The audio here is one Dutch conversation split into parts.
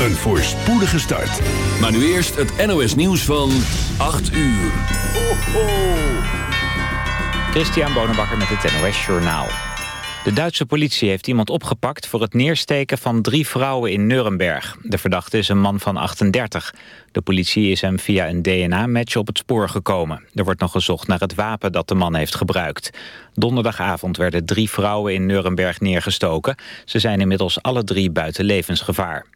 Een voorspoedige start. Maar nu eerst het NOS nieuws van 8 uur. Ho, ho. Christian Bonenbakker met het NOS Journaal. De Duitse politie heeft iemand opgepakt voor het neersteken van drie vrouwen in Nuremberg. De verdachte is een man van 38. De politie is hem via een DNA-match op het spoor gekomen. Er wordt nog gezocht naar het wapen dat de man heeft gebruikt. Donderdagavond werden drie vrouwen in Nuremberg neergestoken. Ze zijn inmiddels alle drie buiten levensgevaar.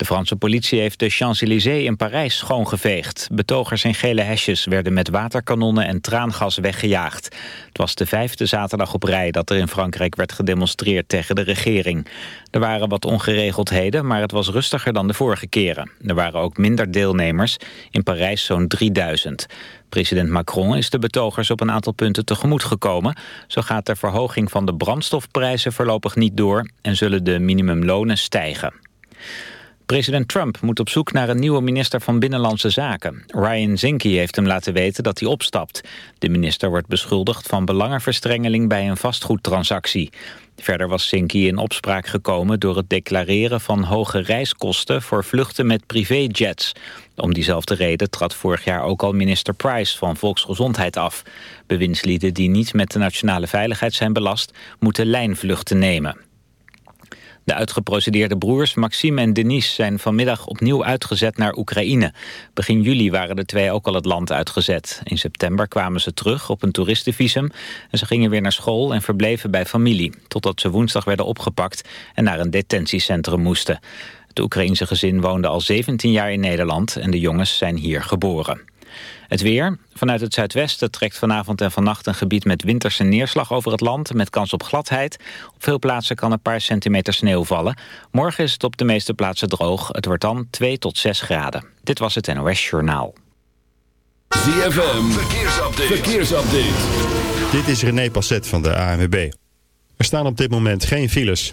De Franse politie heeft de Champs-Élysées in Parijs schoongeveegd. Betogers in gele hesjes werden met waterkanonnen en traangas weggejaagd. Het was de vijfde zaterdag op rij dat er in Frankrijk werd gedemonstreerd tegen de regering. Er waren wat ongeregeldheden, maar het was rustiger dan de vorige keren. Er waren ook minder deelnemers, in Parijs zo'n 3000. President Macron is de betogers op een aantal punten tegemoet gekomen. Zo gaat de verhoging van de brandstofprijzen voorlopig niet door... en zullen de minimumlonen stijgen. President Trump moet op zoek naar een nieuwe minister van Binnenlandse Zaken. Ryan Zinke heeft hem laten weten dat hij opstapt. De minister wordt beschuldigd van belangenverstrengeling bij een vastgoedtransactie. Verder was Zinke in opspraak gekomen door het declareren van hoge reiskosten voor vluchten met privéjets. Om diezelfde reden trad vorig jaar ook al minister Price van Volksgezondheid af. Bewindslieden die niet met de nationale veiligheid zijn belast, moeten lijnvluchten nemen. De uitgeprocedeerde broers Maxime en Denise zijn vanmiddag opnieuw uitgezet naar Oekraïne. Begin juli waren de twee ook al het land uitgezet. In september kwamen ze terug op een toeristenvisum en ze gingen weer naar school en verbleven bij familie. Totdat ze woensdag werden opgepakt en naar een detentiecentrum moesten. Het Oekraïense gezin woonde al 17 jaar in Nederland en de jongens zijn hier geboren. Het weer. Vanuit het zuidwesten trekt vanavond en vannacht een gebied met winterse neerslag over het land, met kans op gladheid. Op veel plaatsen kan een paar centimeter sneeuw vallen. Morgen is het op de meeste plaatsen droog. Het wordt dan 2 tot 6 graden. Dit was het NOS Journaal. ZFM. Verkeersupdate. Verkeersupdate. Dit is René Passet van de ANWB. Er staan op dit moment geen files.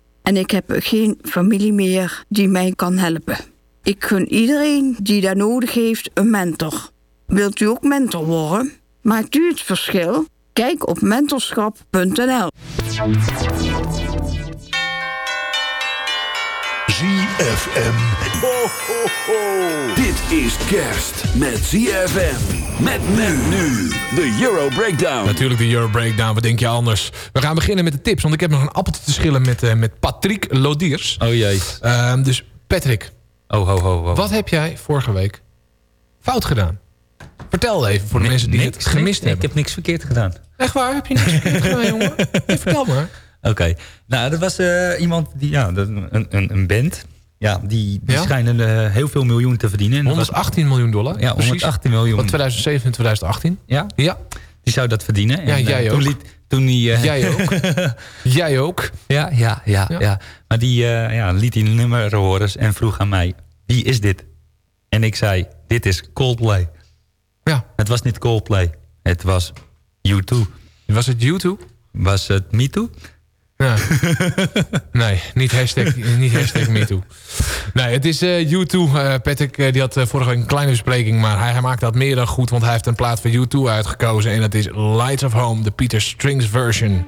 en ik heb geen familie meer die mij kan helpen. Ik gun iedereen die daar nodig heeft een mentor. Wilt u ook mentor worden? Maakt u het verschil? Kijk op mentorschap.nl. ZFM. Ho, ho, ho. Dit is kerst met ZFM. Met men nu. De Euro Breakdown. Natuurlijk de Euro Breakdown, wat denk je anders? We gaan beginnen met de tips, want ik heb nog een appeltje te schillen met, eh, met Patrick Lodiers. Oh jee. Ehm, dus Patrick, Oh, ho, ho, ho. wat heb jij vorige week fout gedaan? Vertel even voor de mensen die niks, het gemist niks? Hebben. Ik heb niks verkeerd gedaan. Echt waar? Heb je niks verkeerd gedaan, jongen? Nee, vertel maar. Oké. Nou, er was eh, iemand, die, ja, dat- een, een, een band. Ja, die, die Ja? schijnen eh, heel veel miljoen te verdienen. En dat was- 118 miljoen dollar. ja, precies. 118 miljoen. Van 2007 en 2018. Ja, Ja, die zou dat verdienen. Ja, En, eh, jij toen ook. Liet, toen die, eh, jij ook. jij ook. ja, ja, ja, Ja. ja, Maar die eh, ja, liet die nummer horen en vroeg aan mij, wie is dit? En ik zei, dit is Coldplay. Ja, Het was niet Coldplay, het was U2. was het YouTube? Was het Me Too? Nee, niet hashtag, niet hashtag MeToo. Nee, het is eh U2. Eh, Patrick eh, die had vorige week een kleine bespreking... maar hij, hij maakt dat meer dan goed... want hij heeft een plaat van U2 uitgekozen... en dat is Lights of Home, de Peter Strings version.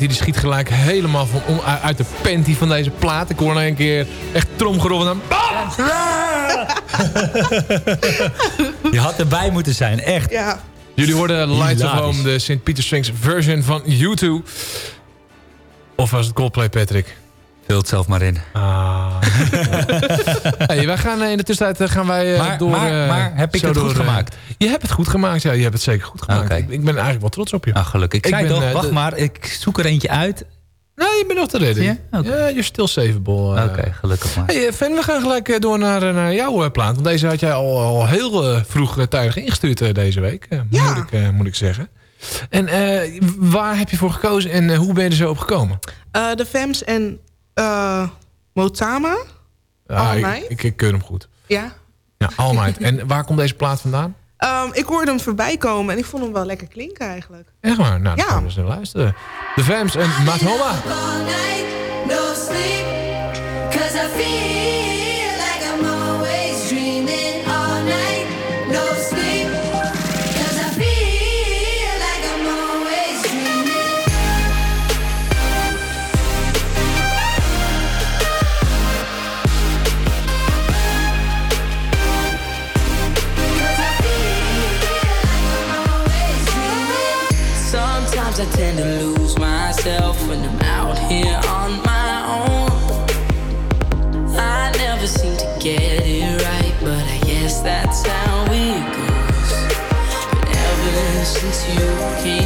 Vanity die schiet gelijk helemaal van om, uit de panty van deze plaat. Ik hoor nou een keer echt tromgeroffel aan. Je had erbij moeten zijn, echt. Ja. Jullie worden Lights of. Home, de St. Peter Strings version van U2. Of was het Coldplay, Patrick? Vul het zelf maar in. Ah. hey, wij gaan eh, in de tussentijd eh, gaan wij eh, Maar- door... maar- eh, maar heb ik het goed door, gemaakt? je hebt het goed gemaakt, ja. Je hebt het zeker goed gemaakt. Ik, ik ben eigenlijk wel trots op je. Ah, gelukkig. Ik, Ik zei ben, toch, eh, wacht de- maar, ik zoek er eentje uit. Nee, je bent nog te redden. Ja? Je still saveable. eh. Oké, gelukkig maar. Hey, Fan, we gaan gelijk door naar, naar jouw eh, plaat. Want deze had jij al, al heel vroeg tijdig ingestuurd deze week. Ja. moet, ik, eh, moet ik zeggen. En eh, waar heb je voor gekozen en hoe ben je er zo op gekomen? Eh, de Fems en eh, Motama. All ik, Night. ik, ik keur hem goed. Ja. Ja, All Night. En waar komt deze plaat vandaan? Ehm, ik hoorde hem voorbij komen en ik vond hem wel lekker klinken eigenlijk. Echt waar? Nou, dan Ja. gaan we eens naar luisteren. De Vams en Matoma. No sleep, cause I feel you came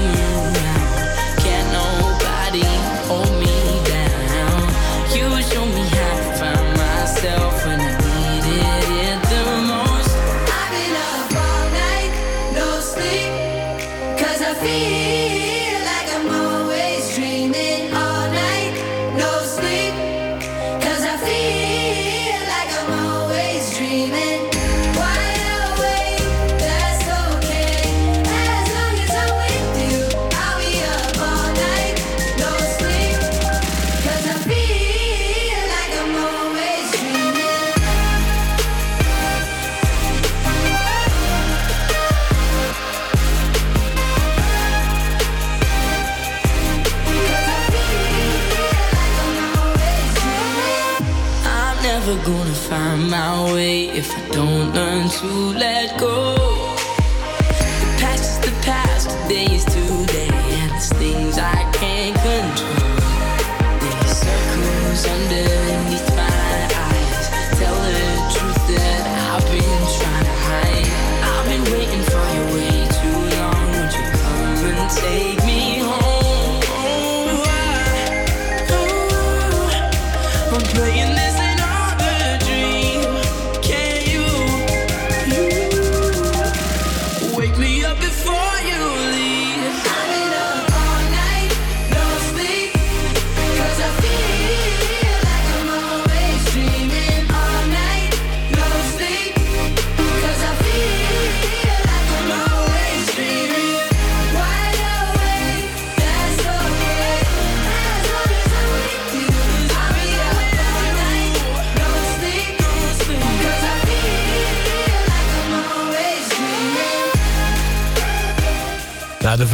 my way if I don't learn to let go.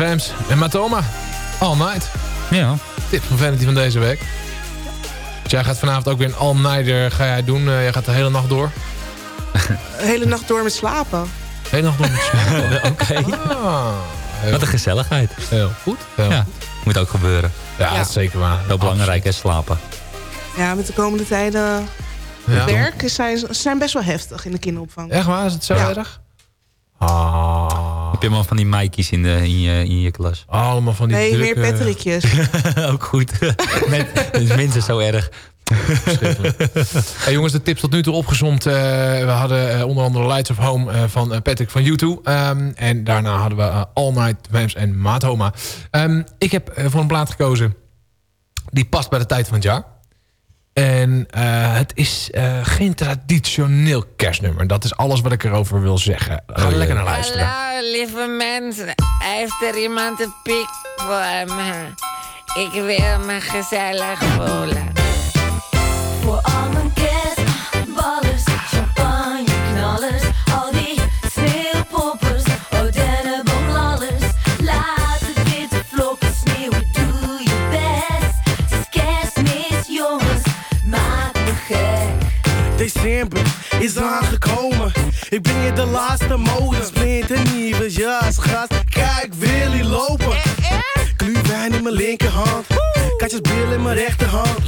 Vams en Matoma. All Night. Ja. Tip van Vanity van deze week. Dus jij gaat vanavond ook weer een all-nighter ga jij doen. Eh, jij gaat de hele nacht door. De hele nacht door met slapen. De hele nacht door met slapen. Oké. Ah, Wat een gezelligheid. Heel goed. Heel Ja, moet ook gebeuren. Ja, Ja. dat is zeker waar. Heel belangrijk is slapen. Ja, met de komende tijden Ja. werk is zijn, zijn best wel heftig in de kinderopvang. Echt waar? Is het zo Ja. erg? Ah. Heb je allemaal van die Mikey's in, de, in, je, in je klas? Allemaal van die Nee, meer drukke... Patrickjes. ook goed. Met, dat is minstens zo erg. Hey, jongens, de tips tot nu toe opgezomd. Eh, we hadden eh, onder andere Lights of Home eh, van Patrick van U2. Ehm, en daarna hadden we All Night Vamps en Mathoma. Ehm ik heb voor een plaat gekozen. Die past bij de tijd van het jaar. En eh, het is eh, geen traditioneel kerstnummer. Dat is alles wat ik erover wil zeggen. Ga er lekker naar luisteren. Hallo, lieve mensen. Heeft er iemand een pik voor me? Ik wil me gezellig voelen. December is aangekomen. Ik breng je de laatste mode. Splinternieuwe jas, gast. Kijk, Willy lopen. Gluwijn in mijn linkerhand. Katjes bril in mijn rechterhand.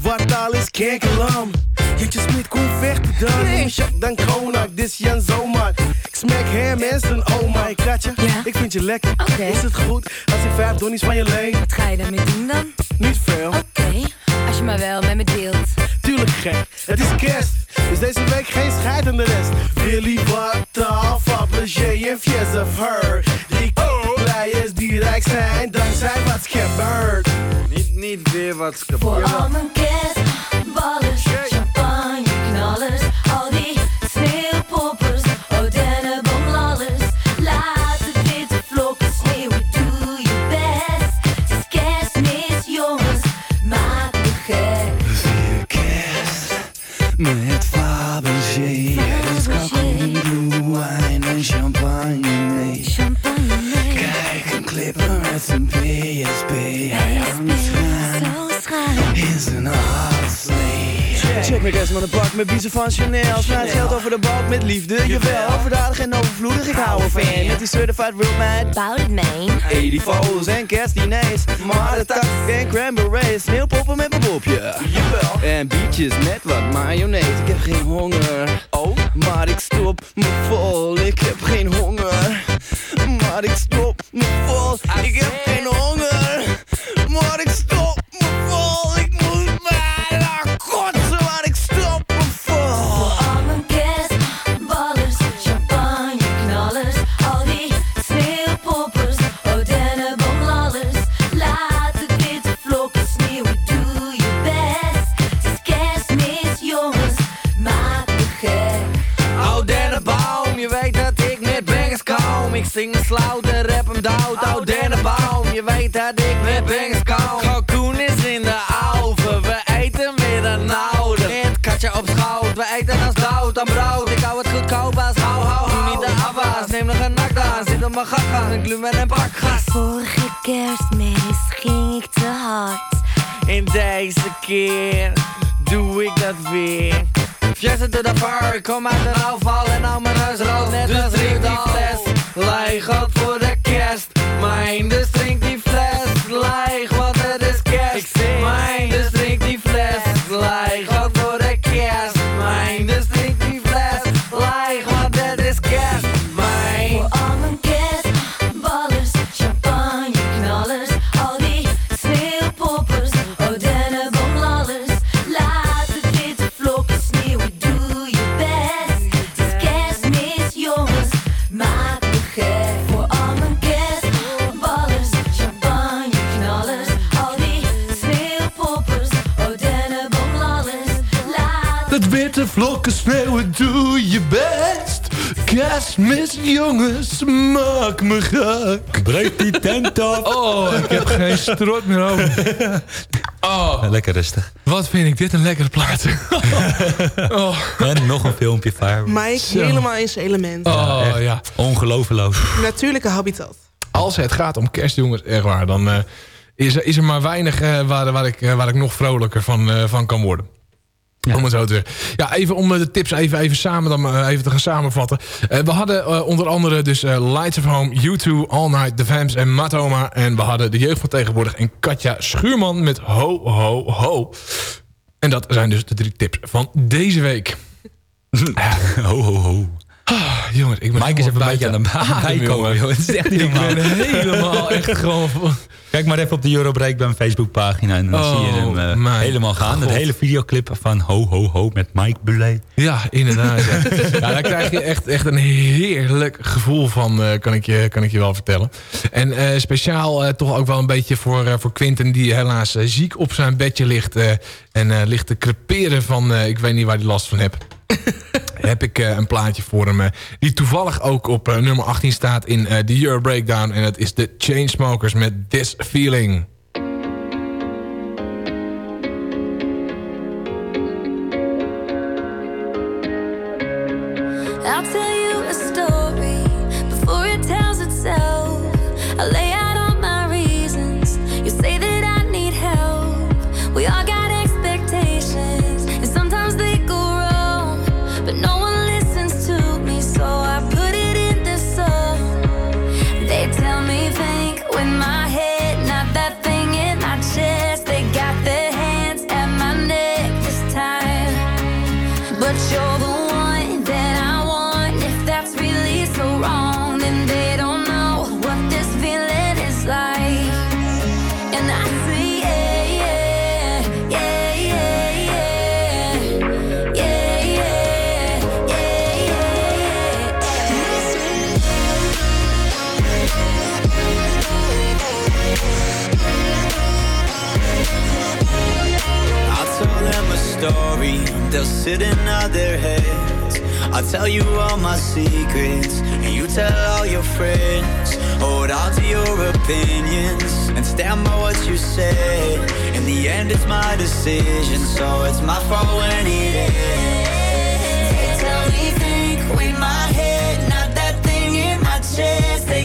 Wat al is kenkelam. Jentje Smit, kom vechten dan. Nee. Jacques dan Konak, dit is Jan Zomaar. Ik smek hem en zijn oma. Ik katje, ik vind je lekker. Is het goed als ik vijf donnies van je leen? Wat ga je daarmee doen dan? Niet veel. Oké, als je maar wel met me deelt. Tuurlijk gek, het is kerst. Dus deze week geen scheid aan de rest. Willy, wat af, appeltje en fies of her die rijk zijn dankzij wat gebeurt. Niet, niet weer wat gebeurt. Met een pak met biezen van Chanel. Geld over de balk met liefde, jawel. Overdadig en overvloedig, ik hou ervan. Met die certified real man. Bout it, man. 84's en kerstdiners. Maar de tak en cranberries. Sneeuwpoppen met mijn bobje. Jawel. En bietjes met wat mayonaise. Ik heb geen honger. Oh, maar ik stop me vol. Ik heb geen honger. Maar ik stop me vol. Ik heb geen honger. Maar ik stop je weet dat ik met bangers kom Kalkoen is in de oven, we eten weer een oude Het katje op schoot, we eten als dood aan brood. Ik hou het goedkoop als hou hou hou. Niet de afwas, neem nog een nakdaas Zit op mijn gat, een gluum en een pak gas Vorige kerstmis ging ik te hard. En deze keer doe ik dat weer. Fjessen to the bar, kom uit de afval en nou mijn huis rood. Net dus drink geen strot meer over. Oh, Lekker rustig. wat vind ik dit een lekkere plaat. oh. En nog een filmpje Fire. Mike Zo. helemaal in zijn element. Oh, ja. Ongelooflijk. Natuurlijke habitat. Als het gaat om kerstjongens, echt waar, dan eh, is, er, is er maar weinig eh, waar, waar, ik, eh, waar ik nog vrolijker van, eh, van kan worden. Om het zo te zeggen. Ja, even om eh, de tips even, even samen dan, eh, even te gaan samenvatten. Eh, we hadden onder andere dus eh, Lights of Home, U2, All Night, The Vamps en Matoma. En we hadden de jeugd van tegenwoordig en Katja Schuurman met Ho Ho Ho. En dat zijn dus de drie tips van deze week. ho ho ho. Ah, jongens, ik ben Mike is even een beetje aan de baan adem, bijkomen. jongen. Het is echt niet Ik normaal. ben helemaal echt gewoon... Kijk maar even op de Eurobreakdown Facebookpagina en dan Oh, zie je hem eh, mijn helemaal gaan. Het hele videoclip van Ho Ho Ho met Mike Bulet. Ja, inderdaad. Ja. ja, daar krijg je echt, echt een heerlijk gevoel van, eh, kan, ik je, kan ik je wel vertellen. En eh, speciaal toch ook wel een beetje voor, voor Quinten... die helaas ziek op zijn bedje ligt... en ligt te creperen van... ik weet niet waar hij last van heeft. heb ik eh, een plaatje voor hem... eh, die toevallig ook op eh, nummer 18 staat in de Euro Breakdown. En dat is de Chainsmokers met This Feeling. They'll sit and nod their heads. I'll tell you all my secrets, and you tell all your friends. Hold on to your opinions, and stand by what you say. In the end, it's my decision, so it's my fault when it ends. They tell me think with my head, not that thing in my chest. They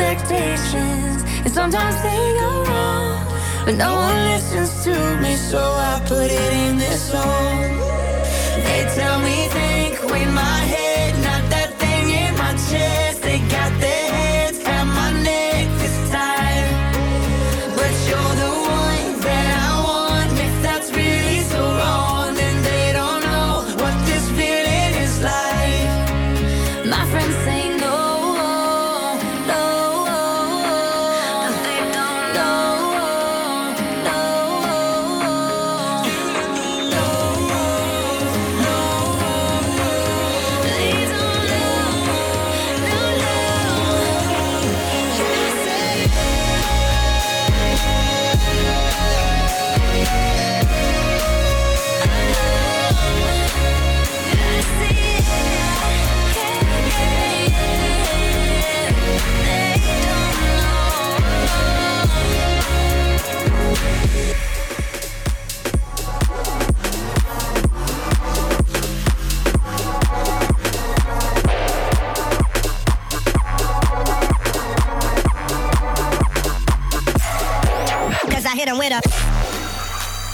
expectations, and sometimes they go wrong. But no one listens to me, so I put it in this song. They tell me think with my head,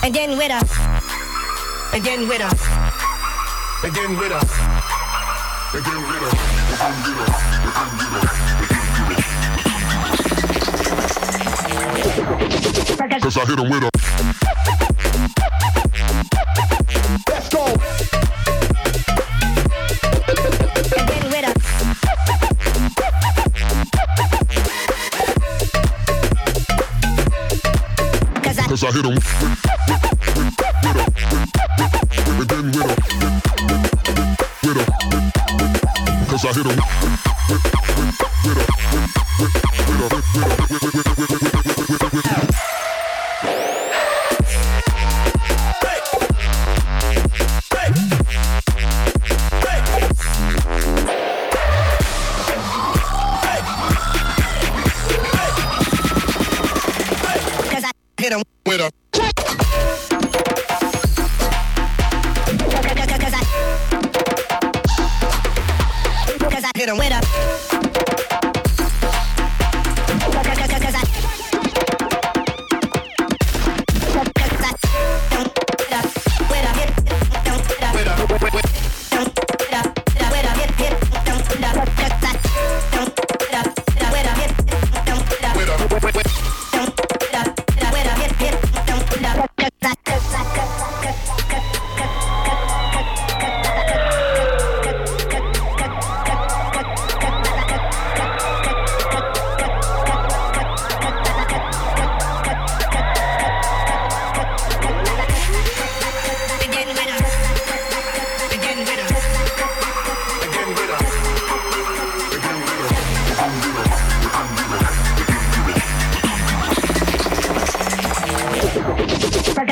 and then with a, and then with a, and then with a, and then with a, and then with a, Cause I hit him with a. Let's go. and with a, cause I, Cause I hit him I hit him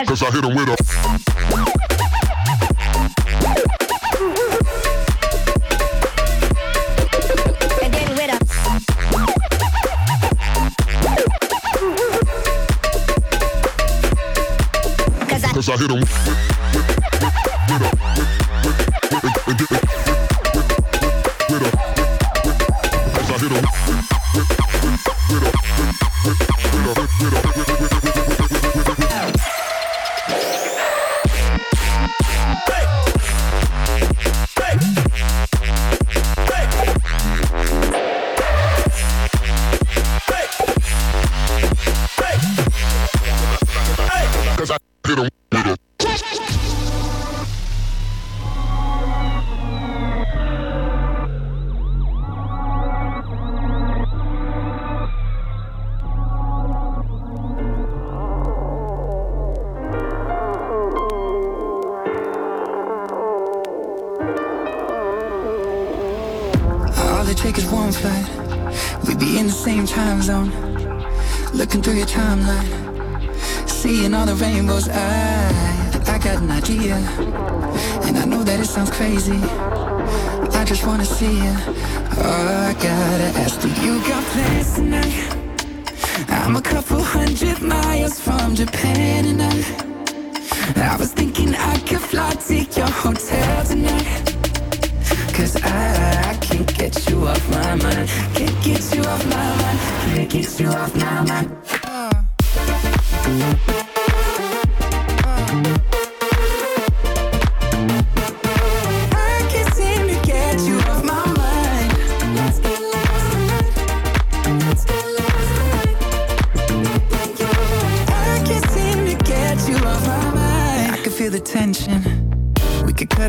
Cause I hit him with a. and then with. Cause I, Cause I hit him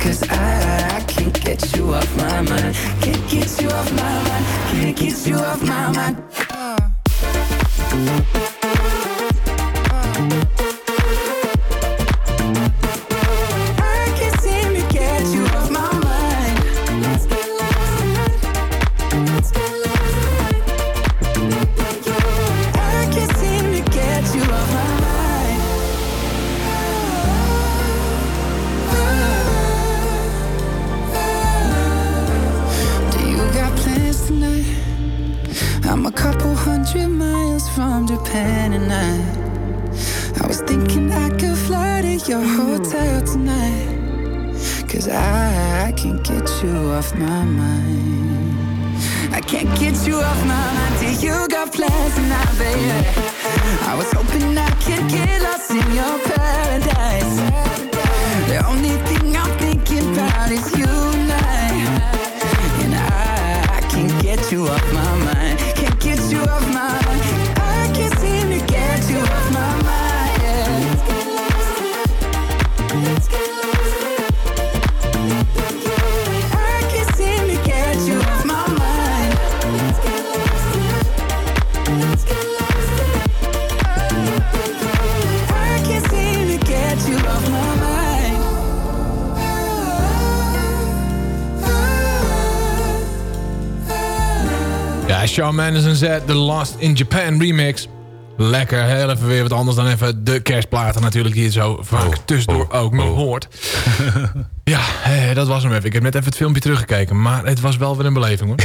Cause I, I can't get you off my mind. Can't get you off my mind. Can't get you off my mind. I Shawn Mendes en Z, The Lost in Japan remix. Lekker, heel even weer wat anders dan even de kerstplaten natuurlijk... die je zo vaak tussendoor ook nog hoort. ja, eh, dat was hem even. Ik heb net even het filmpje teruggekeken. Maar het was wel weer een beleving hoor.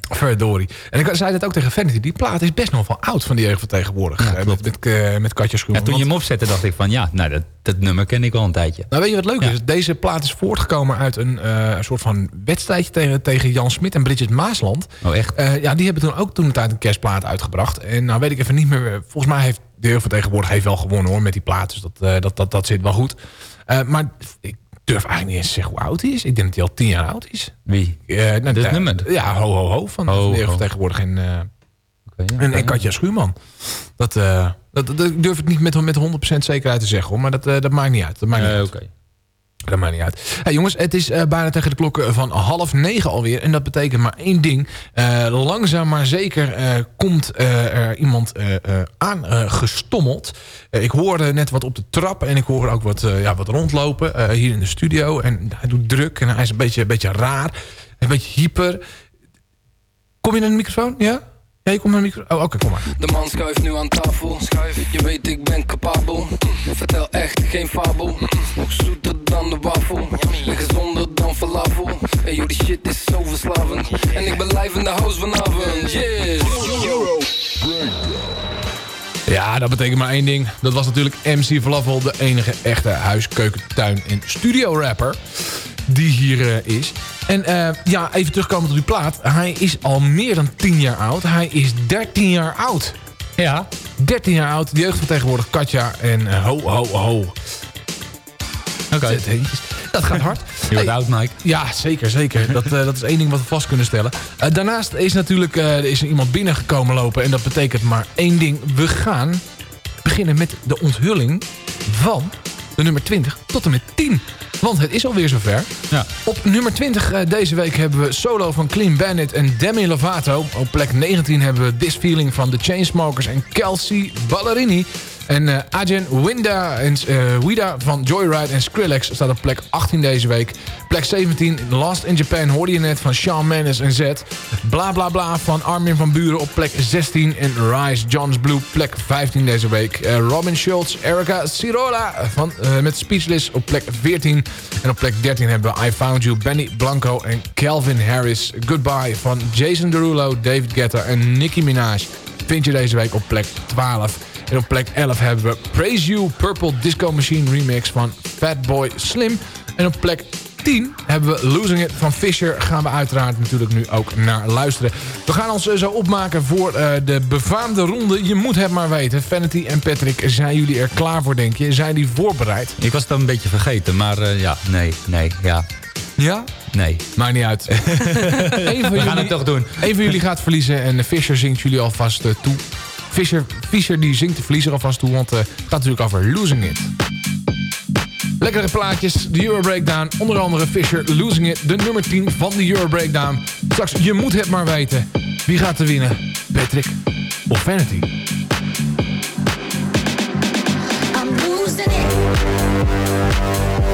Verdorie. En ik zei dat ook tegen Vanity. Die plaat is best nog wel oud van die jeugd van tegenwoordig. Eh, met, met, eh, met Katja Schoen. Ja, toen je hem opzette dacht ik van ja, nou, dat, dat nummer ken ik al een tijdje. Nou, weet je wat leuk is? Deze plaat is voortgekomen uit een soort van wedstrijdje tegen, tegen Jan Smit en Bridget Maasland. Oh, echt? ja, die hebben toen ook toen een tijd een kerstplaat uitgebracht. En nou weet ik even niet meer. eh, Volgens mij heeft de tegenwoordig heeft wel gewonnen hoor met die plaat. Dus dat, eh, dat, dat, dat zit wel goed. Eh, maar ik durf eigenlijk niet eens te zeggen hoe oud hij is. Ik denk dat hij al tien jaar oud is. Wie? Nou, Dit nummer? Ja, ho ho ho van, van de heel van tegenwoordig en, eh en, en Katja Schuurman. Dat, dat, dat, ik durf het niet met, met 100% zekerheid te zeggen hoor. Maar dat, dat maakt niet uit. Dat maakt niet uit. Oké. Dat maakt niet uit. Hey, jongens, het is eh, bijna tegen de klok van half negen alweer. En dat betekent maar één ding. Eh, langzaam maar zeker eh, komt eh, er iemand eh, eh, aangestommeld. Eh, ik hoorde net wat op de trap. En ik hoor ook wat, eh, ja, wat rondlopen eh, hier in de studio. En hij doet druk. En hij is een beetje, een beetje raar. Een beetje hyper. Kom je naar de microfoon? Ja? Ja, je komt naar microfoon. Oh, oké, kom maar. De man schuift nu aan tafel. Schuif. Je weet ik ben capabel. Vertel echt geen fabel. Nog zoeter dan de wafel. En gezonder dan falafel. En joh, die shit is zo verslavend. En ik ben live in de house vanavond. Yes. Ja, dat betekent maar één ding. Dat was natuurlijk MC Falafel, de enige echte huis, keuken, tuin en studio rapper die hier eh, is. En eh, ja, even terugkomen op die plaat. Hij is al meer dan 10 jaar oud. Hij is 13 jaar oud. Ja. 13 jaar oud. De jeugd van tegenwoordig Katja en eh, ho, ho, ho. Oké. Dat gaat hard. Je wordt oud, Mike. Ja, zeker, zeker. Dat, eh, dat is één ding wat we vast kunnen stellen. Daarnaast is natuurlijk er is er iemand binnengekomen lopen. En dat betekent maar één ding. We gaan beginnen met de onthulling van de nummer 20 tot en met 10. Want het is alweer zover. Ja. Op nummer 20 eh, deze week hebben we solo van Clean Bandit en Demi Lovato. Op plek 19 hebben we This Feeling van The Chainsmokers en Kelsey Ballerini. En eh Ajen Winda en eh, Wida van Joyride en Skrillex staat op plek 18 deze week. Plek 17, Lost in Japan hoorde je net van Shawn Mendes en Z. Bla bla bla van Armin van Buren op plek 16. En Rise John's Blue plek 15 deze week. Eh, Robin Schultz, Erica Cirola van, met Speechless op plek 14. En op plek 13 hebben we I Found You, Benny Blanco en Calvin Harris. Goodbye van Jason Derulo, David Guetta en Nicki Minaj. Vind je deze week op plek 12. En op plek 11 hebben we Praise You Purple Disco Machine remix van Fatboy Slim. En op plek 10 hebben we Losing It van Fisher. Gaan we uiteraard natuurlijk nu ook naar luisteren. We gaan ons eh, zo opmaken voor eh, de befaamde ronde. Je moet het maar weten. Vanity en Patrick, zijn jullie er klaar voor denk je? Zijn die voorbereid? Ik was het dan een beetje vergeten, maar eh, ja, nee, nee, ja. Ja? Nee. Maakt niet uit. We gaan jullie- het toch doen. Eén van jullie gaat verliezen en Fisher zingt jullie alvast toe. Fisher, Fisher die zingt de verliezer alvast toe, want eh, het gaat natuurlijk over Losing It. Lekkere plaatjes, de Euro Breakdown. Onder andere Fisher Losing It, de nummer 10 van de Euro Breakdown. Straks, je moet het maar weten. Wie gaat er winnen? Patrick of Vanity? I'm losing it.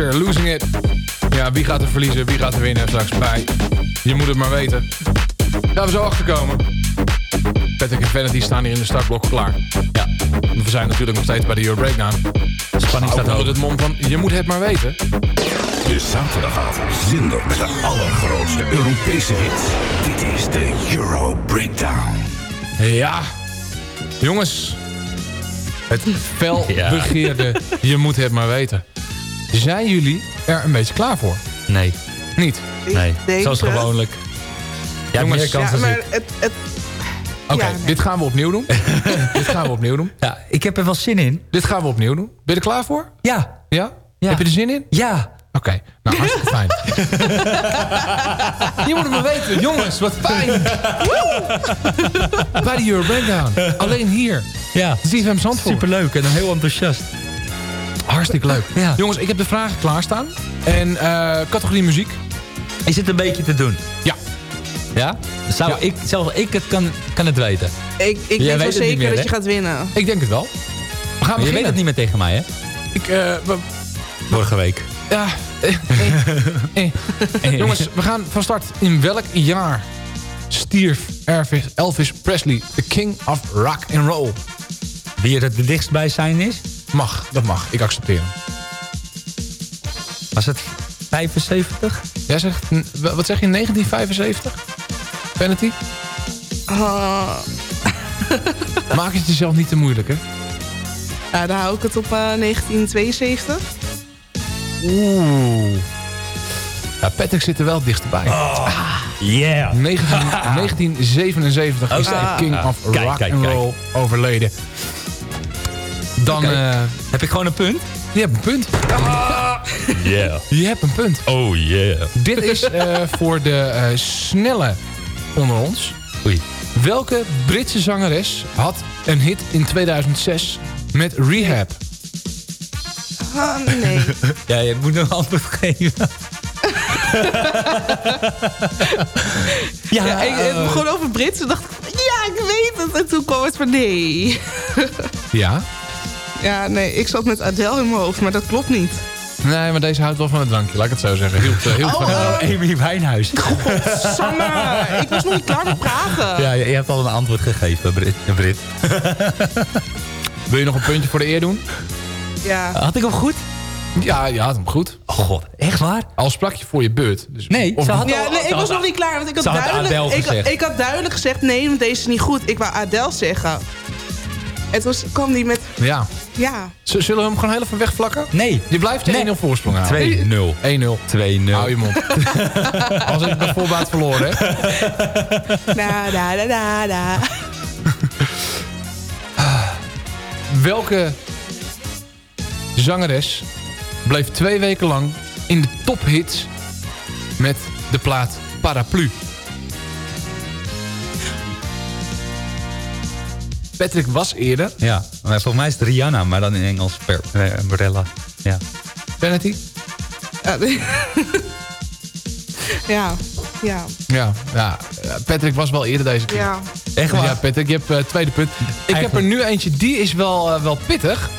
Fisher, Losing It. Ja, wie gaat er verliezen, wie gaat er winnen straks bij? Je moet het maar weten. Gaan we zo achterkomen. Patrick en Vanity staan hier in de startblok klaar. Ja. We zijn natuurlijk nog steeds bij de Euro Breakdown. Spanning staat Ook het mom van, je moet het maar weten. De zaterdagavond zender met de allergrootste Europese hits. Dit is de Euro Breakdown. Ja. Jongens. Het felbegeerde, je moet het maar weten. Zijn jullie er een beetje klaar voor? Nee. Niet? Nee. Zoals gewoonlijk. Ja, Jongens, meer kans Ja, maar het, het, Oké, Ja, nee. dit gaan we opnieuw doen. dit gaan we opnieuw doen. Ja, ik heb er wel zin in. Dit gaan we opnieuw doen. Ben je er klaar voor? Ja. Ja? Ja. Heb je er zin in? Ja. Oké, nou hartstikke fijn. je moet het maar weten. Jongens, wat fijn. Bij de Euro Breakdown. Alleen hier. Ja. ZFM Zandvoort. Superleuk en heel enthousiast. Hartstikke leuk. Ja. Jongens, ik heb de vragen klaarstaan. En eh, categorie muziek. Is het een beetje te doen? Ja. Ja? Zou Ja. ik, zelfs ik het kan, kan het weten. ik ik weet wel zeker meer, dat hè? je gaat winnen. Ik denk het wel. We gaan Maar je beginnen. weet het niet meer tegen mij, hè? Ik, eh, we- Vorige week. ja. eh, eh, eh. Jongens, we gaan van start. In welk jaar stierf Elvis, Elvis Presley, the king of rock and roll? Wie er het dichtst bij zijn is? Mag, dat mag. Ik accepteer hem. Was het 75? Jij zegt, wat zeg je, 1975? Penalty? Ah, Maak het jezelf niet te moeilijk, hè? ja, dan hou ik het op eh, 1972. Oeh. Ja, Patrick zit er wel dichterbij. Yeah. 19, 1977 is de Ah. king of Kijk, rock kijk, and kijk. roll overleden. Dan, eh, Heb ik gewoon een punt? je hebt een punt. Yeah. Je hebt een punt. Oh yeah. Dit is eh, voor de eh, snelle onder ons. Oei. Welke Britse zangeres had een hit in 2006 met Rehab? Ah, nee. Ja, je moet nog een antwoord geven. ja, Ja, ik, het begon over Brits en dacht ik, ja, ik weet het. En toen kwam het van nee. Ja? Ja, nee, ik zat met Adele in mijn hoofd, maar dat klopt niet. Nee, maar deze houdt wel van het drankje, laat ik het zo zeggen. Hield, eh, hield Oh, van eh, Amy Wijnhuis. Sanne, ik was nog niet klaar met praten. Ja, je, je hebt al een antwoord gegeven, Brit. Brit. Wil je nog een puntje voor de eer doen? Ja. Had ik hem goed? Ja, je had hem goed. Oh god, echt waar? Al sprak je voor je beurt. Dus Nee, of- ze had Ja, al- nee, ik ze was had- nog niet klaar, want ik had, ze had Adele duidelijk, ik, gezegd. ik had duidelijk gezegd, nee, want deze is niet goed. Ik wou Adele zeggen. En toen kwam die met, Ja. ja. Zullen we hem gewoon heel even wegvlakken? Nee. Je blijft Nee. 1-0 voorsprong houden. 2-0. 1-0. 2-0. Hou je mond. Als ik bij voorbaat verloren, hè? Da, da, da, da, da. Welke zangeres bleef twee weken lang in de tophits met de plaat Paraplu? Patrick was eerder. Ja, maar volgens mij is het Rihanna, maar dan in Engels. Per, eh, Umbrella. Ja. Penalty? Ja, ja, ja, Ja, ja, Patrick was wel eerder deze keer. ja. Echt waar? ja, Patrick, je hebt eh, tweede punt. Ik heb er nu eentje, die is wel, eh, wel pittig.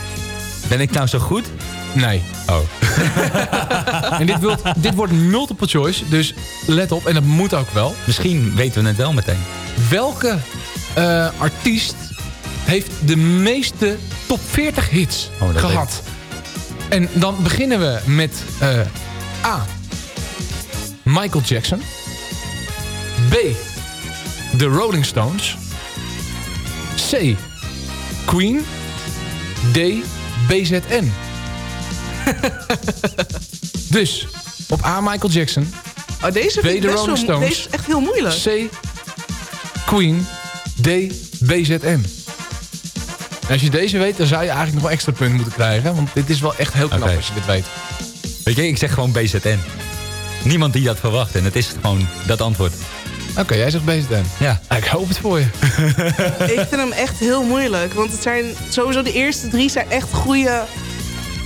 Ben ik nou zo goed? Nee. Oh. En dit, wordt dit wordt multiple choice, dus let op. En dat moet ook wel. Misschien weten we het wel meteen. Welke eh, artiest heeft de meeste top 40 hits Oh, gehad? En dan beginnen we met eh, A. Michael Jackson. B. The Rolling Stones. C. Queen. D. BZN. dus op A. Michael Jackson. Oh, deze B. The Rolling Stones. deze is echt heel moeilijk. C. Queen. D. BZN. En als je deze weet, dan zou je eigenlijk nog wel extra punt moeten krijgen. Want dit is wel echt heel knap als je dit weet. Weet je, ik zeg gewoon BZN. Niemand die dat verwacht en het is gewoon dat antwoord. Oké, jij zegt BZN. Ja. Ik hoop het voor je. Ik vind hem echt heel moeilijk. Want het zijn sowieso de eerste drie zijn echt goede.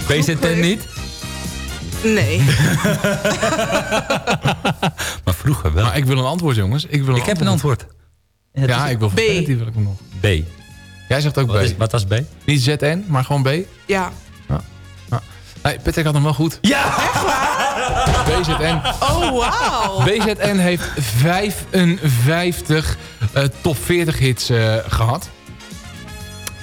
BZN niet? Nee. Maar vroeger wel. Maar ik wil een antwoord, jongens. Ik, wil een ik heb een antwoord. Ja, ik wil B. wil ik hem nog. B. Jij zegt ook Wat, B. is, wat was B? Niet ZN, maar gewoon B. Ja. Nee, Patrick had hem wel goed. Ja! BZN. Oh, wauw. BZN heeft 55 eh, top 40 hits eh, gehad.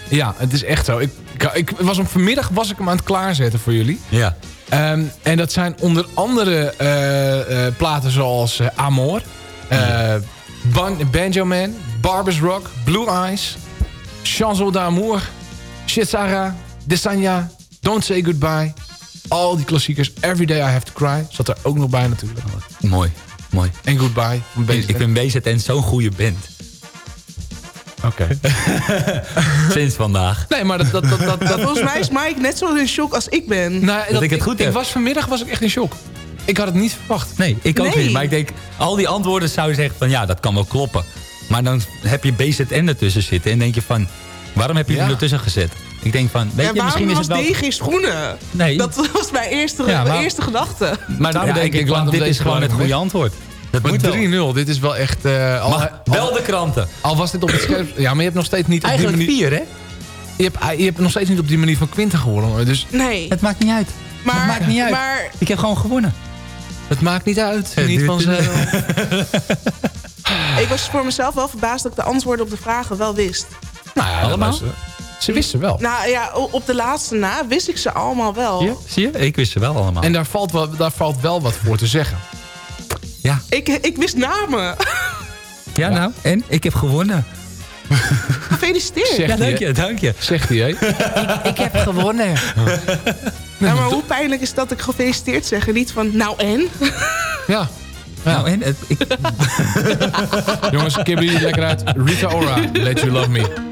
Ja, het is echt zo. Ik, ik, ik was hem, vanmiddag was ik hem aan het klaarzetten voor jullie. Ja. Ehm, en dat zijn onder andere eh, eh, platen zoals Amor, eh, Ban Banjo Man, Barbers Rock, Blue Eyes, Chanson d'Amour, Shitsara, Desanya, Don't Say Goodbye. Al die klassiekers. Every Day I Have To Cry. Zat er ook nog bij natuurlijk. Mooi, mooi. En Goodbye. Ik, ik vind BZN zo'n goede band. Oké. Sinds vandaag. Nee, maar dat... dat, dat, dat, dat Volgens mij is Mike net zo in shock als ik ben. Nou, Dat ik het goed ik heb. was vanmiddag was ik echt in shock. Ik had het niet verwacht. Nee, ik ook Nee. niet. Maar ik denk, al die antwoorden zou je zeggen van ja, dat kan wel kloppen. Maar dan heb je BZN ertussen zitten en denk je van, waarom heb je hem Ja. ertussen gezet? Ik denk van, weet ja, je, waarom misschien is was het wel... D geen schoenen? Nee. Dat was mijn eerste, Ja, maar- mijn eerste gedachte. Maar daarom Ja, denk ik van, hem dit deze is gewoon het goede antwoord. Dat moet wel. Maar 3-0, dit is wel echt... eh, al, Mag, bel de kranten. al was dit op het scherp... Ja, maar je hebt nog steeds niet op die Eigenlijk manier... vier, hè? Je hebt, je hebt nog steeds niet op die manier van Quinten gewonnen. Dus Nee. Het maakt niet uit. Maar, het maakt niet uit. maar Ik heb gewoon gewonnen. het maakt niet uit. Het niet duurt- vanzelf. ik was voor mezelf wel verbaasd dat ik de antwoorden op de vragen wel wist. nou ja, Allemaal? Ze wisten wel. Nou ja, op de laatste na wist ik ze allemaal wel. Zie je? Zie je? Ik wist ze wel allemaal. En daar valt, wel, daar valt wel wat voor te zeggen. ja. Ik, ik wist namen. ja, nou. En ik heb gewonnen. Gefeliciteerd. Ja, die, dank hè? je, dank je. Zegt hij, hè? Ik heb gewonnen. Ja, maar hoe pijnlijk is dat ik gefeliciteerd zeg en niet van nou en? Ja. Nou, en het, ik, Jongens, jullie lekker uit. Rita Ora, Let You Love Me.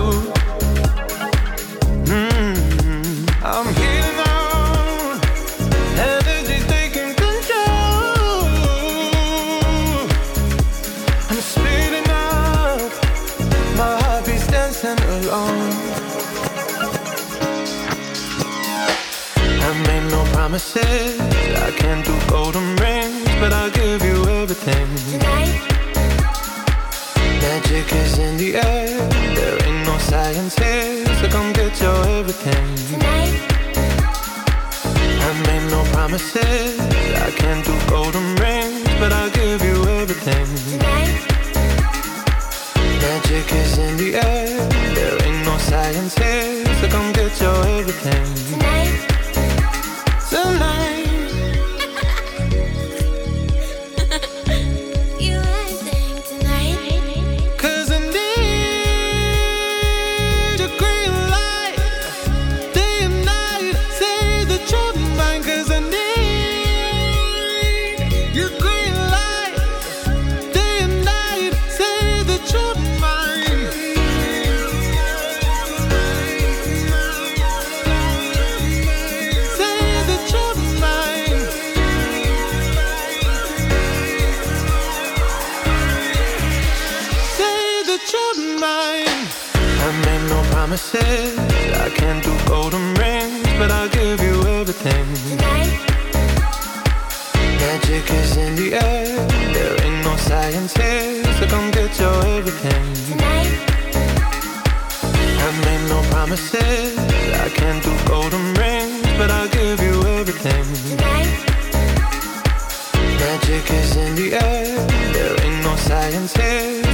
in the air. There ain't no science here.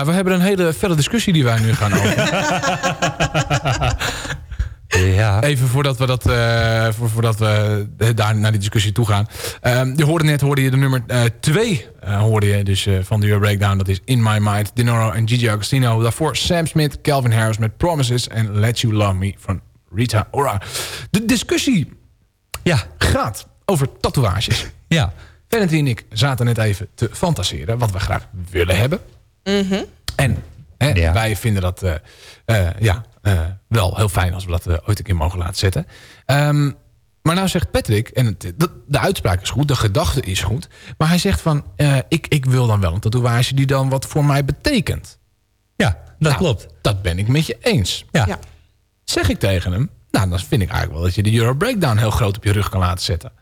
Ja, we hebben een hele felle discussie die wij nu gaan over. Ja. Even voordat we, dat, eh, voor, voordat we eh, daar naar die discussie toe gaan. Ehm, je hoorde net hoorde je de nummer 2 hoorde je dus eh, van de Euro Breakdown. Dat is In My Mind, Dinoro en Gigi Agostino. Daarvoor Sam Smith, Calvin Harris met Promises en Let You Love Me van Rita Ora. De discussie ja. gaat over tatoeages. Ja. Vanity en ik zaten net even te fantaseren wat we graag willen hebben. Mhm. En hè, wij vinden dat eh, eh, ja, eh, wel heel fijn als we dat ooit een keer mogen laten zetten. Ehm, maar nou zegt Patrick, en het, de, de uitspraak is goed, de gedachte is goed. Maar hij zegt van, eh, ik, ik wil dan wel een tatoeage die dan wat voor mij betekent. Ja, dat klopt. Dat ben ik met je eens. Ja. Ja. Zeg ik tegen hem, nou dan vind ik eigenlijk wel dat je de Euro Breakdown heel groot op je rug kan laten zetten.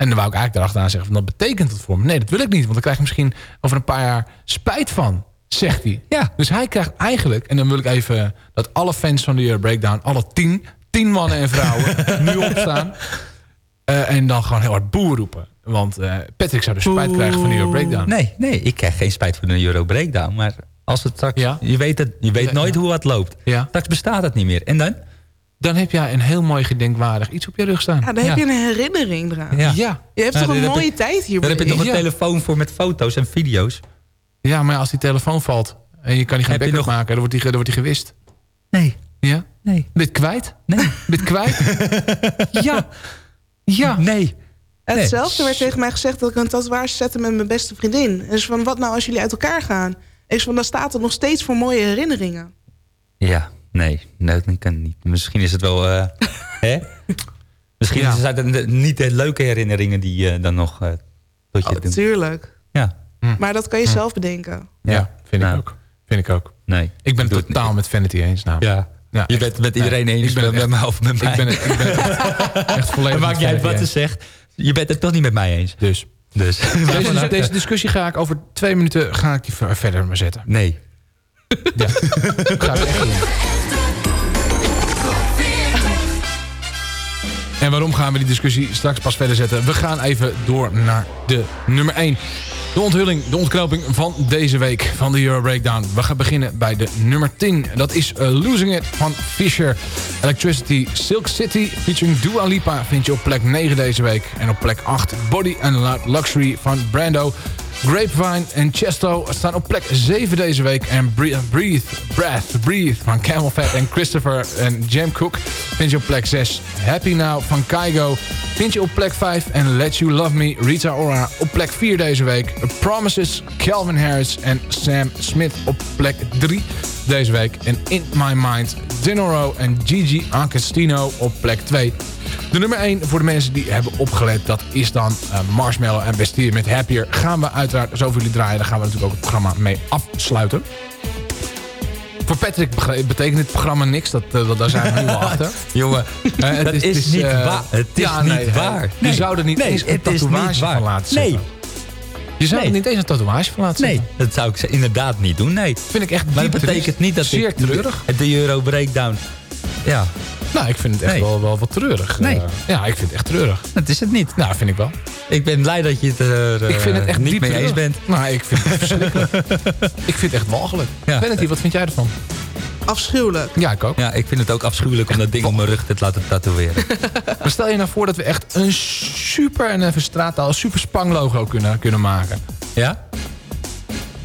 En dan wou ik eigenlijk erachteraan zeggen, van, dat betekent het voor me. Nee, dat wil ik niet, want dan krijg je misschien over een paar jaar spijt van, zegt hij. Ja. Dus hij krijgt eigenlijk, en dan wil ik even dat alle fans van de Euro Breakdown, alle tien, tien mannen en vrouwen, nu opstaan. Eh, en dan gewoon heel hard boer roepen. Want eh, Patrick zou de spijt krijgen van de Euro Breakdown. Nee, nee, ik krijg geen spijt van een Euro Breakdown. Maar als het straks... Je weet, het, je weet nooit hoe het loopt. Ja. Straks bestaat het niet meer. En dan? Dan heb jij een heel mooi gedenkwaardig iets op je rug staan. Ja, dan heb je een herinnering eraan. Ja. Ja. Je hebt Nou, toch een mooie tijd hier. Daar heb je nog een Ja. telefoon voor met foto's en video's. Ja, maar als die telefoon valt en je kan die geen backup nog- maken, dan wordt die, dan wordt die gewist. Nee. Ja? Nee. Het kwijt? Nee. Het kwijt? ja. Ja. Nee. Hetzelfde werd tegen mij gezegd dat ik een tatoeage zette met mijn beste vriendin. En dus van, wat nou als jullie uit elkaar gaan? Ik van, dan staat er nog steeds voor mooie herinneringen. Ja, nee. Nee, dat kan niet. Misschien is het wel... eh, hè? Misschien Ja. is het niet de leuke herinneringen die eh, dan nog eh, tot je doen. Tuurlijk. Ja. Maar dat kan je zelf bedenken. Ja, vind ik Nou. ook. Vind ik ook. Nee. Ik ben het het totaal met Vanity eens. Nou. Ja. Ja, je bent met Nee, iedereen eens, ik ben het met echt- mij of met mij. Ik ben het, ik ben het echt, volledig Dan maakt met jij wat eens. zegt. Je bent het toch niet met mij eens. Dus. Dus. Deze, deze discussie ga ik over twee minuten ga ik die ver- verder maar zetten. Nee. Ja. ga ik echt doen. En waarom gaan we die discussie straks pas verder zetten? We gaan even door naar de nummer 1. De onthulling, de ontknoping van deze week van de Euro Breakdown. We gaan beginnen bij de nummer 10. Dat is eh, Losing It van Fisher. Electricity Silk City featuring Dua Lipa vind je op plek 9 deze week. En op plek 8 Body and Luxury van Brando. Grapevine en Chesto staan op plek 7 deze week. En Breathe, Breathe, Breath, Breathe van Camel Fat en Christopher en Jam Cook vind je op plek 6. Happy Now van Kygo vind je op plek 5. En Let You Love Me, Rita Ora op plek 4 deze week. Promises, Calvin Harris en Sam Smith op plek 3 deze week. En In My Mind, Dinoro en Gigi Agostino op plek 2. De nummer 1 voor de mensen die hebben opgelet, dat is dan eh, Marshmallow en Bestier met Happier. Gaan we uiteraard zo voor jullie draaien. Daar gaan we natuurlijk ook het programma mee afsluiten. Voor Patrick betekent dit programma niks. Dat, eh, dat, daar zijn we nu al achter. Jongen, Eh, dat is niet eh, waar. Het is ja, niet nee, waar. Je Nee. zou er niet Nee, eens een het is niet tatoeage van laten Nee. Je zou er Nee. niet eens een tatoeage van laten Nee, dat zou ik ze inderdaad niet doen. Nee. Vind ik echt Maar dat betekent niet dat Zeer ik treurig. de, Euro Breakdown... Ja, Nou, ik vind het echt Nee. wel, wel wat treurig. Nee. Eh, ja, ik vind het echt treurig. dat is het niet. Nou, vind ik wel. Ik ben blij dat je het er Ik vind het echt niet mee eens bent. Nou, ik vind het verschrikkelijk. ik vind het echt walgelijk. Ja. Vanity, wat vind jij ervan? Afschuwelijk. Ja, ik ook. Ja, ik vind het ook afschuwelijk om dat ding op mijn rug te laten tatoeëren. Maar stel je nou voor dat we echt een super, en even straattaal, een super spang logo kunnen, kunnen maken. Ja?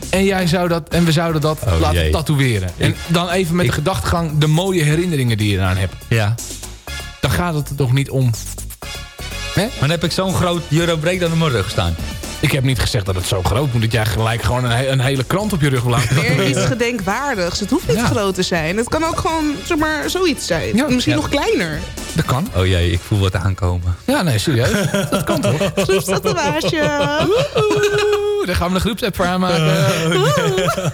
En, jij zou dat, en we zouden dat Oh, laten jee. tatoeëren. En dan even met de gedachtegang de mooie herinneringen die je eraan hebt. Ja. Dan gaat het er toch niet om... Maar dan heb ik zo'n groot Euro Breakdown op mijn rug staan. Ik heb niet gezegd dat het zo groot moet. Dat jij gelijk gewoon een, he- een hele krant op je rug laten Meer iets gedenkwaardigs. Het hoeft niet Ja. groot te zijn. Het kan ook gewoon, zeg maar, zoiets zijn. Ja. Misschien Ja. nog kleiner. Dat kan. Oh jee, ik voel wat aankomen. Ja, nee, serieus. Dat kan toch? Zo'n tatoeage. Oeh, daar gaan we een groepsapp voor aanmaken. Oh.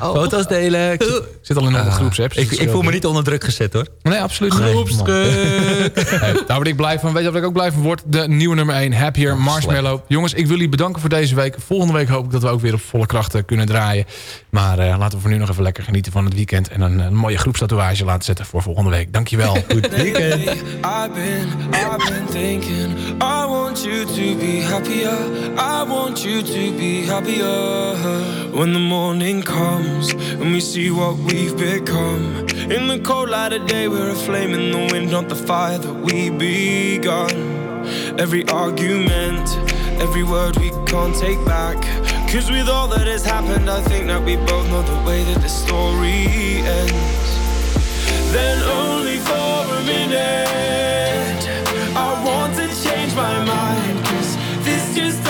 Foto's delen. Ik zit, zit al in onze groepsapps. Ik, ik voel me niet onder druk gezet hoor. Nee, absoluut niet. Groepsdruk. Hey, daar word ik blij van. Weet je wat ik ook blij van word? De nieuwe nummer 1, Happier, Marshmallow. Jongens, ik wil jullie bedanken voor deze week. Volgende week hoop ik dat we ook weer op volle krachten kunnen draaien. Maar eh, laten we voor nu nog even lekker genieten van het weekend. En een, een mooie groepstatoeage laten zetten voor volgende week. Dankjewel. Goed weekend. I've been, I've been thinking I want you to be happier I want you to be happier When the morning comes And we see what we've become In the cold light of day We're a flame in the wind Not the fire that we begun Every argument Every word we can't take back Cause with all that has happened I think that we both know the way that the story ends. Then only for a minute I want to change my mind Cause this just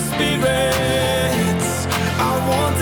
spirits. I want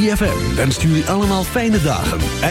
3FM jullie allemaal fijne dagen.